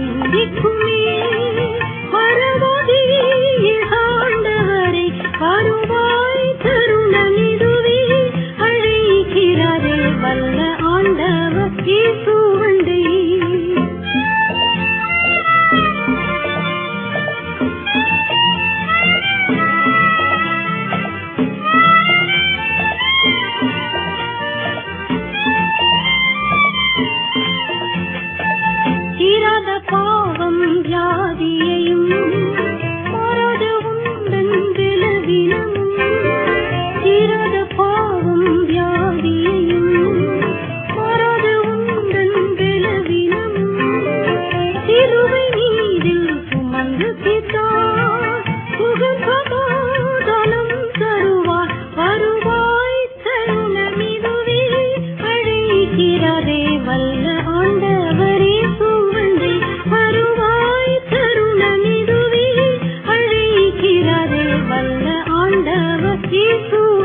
சந்திக்குமே. பரமதி ஆண்டவரை அருவாய் தருணம் இதுவே அழைக்கிறாரே வல்ல ஆண்டவர் பாவம் வியாதியையும் Jesus